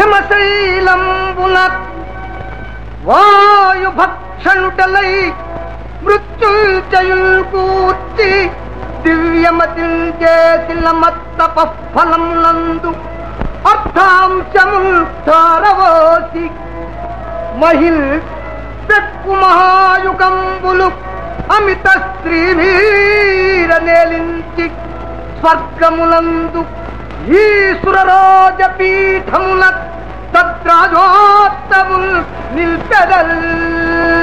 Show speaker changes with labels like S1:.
S1: హిమశైలంబున వాయుభక్షణుటలై మృత్యుంజయుల్ కూర్చి దివ్యమతిల్ చేసిన మత్తప ఫలం నందు అర్థాంశముల్ తారవోసి మహిళ పెక్కు మహాయుగంబులు అమిత శ్రీవీర నేలించి స్వర్గములందు ఈశ్వరరాజపీఠము ನಿಲ್ಪೆದಲ್ಲ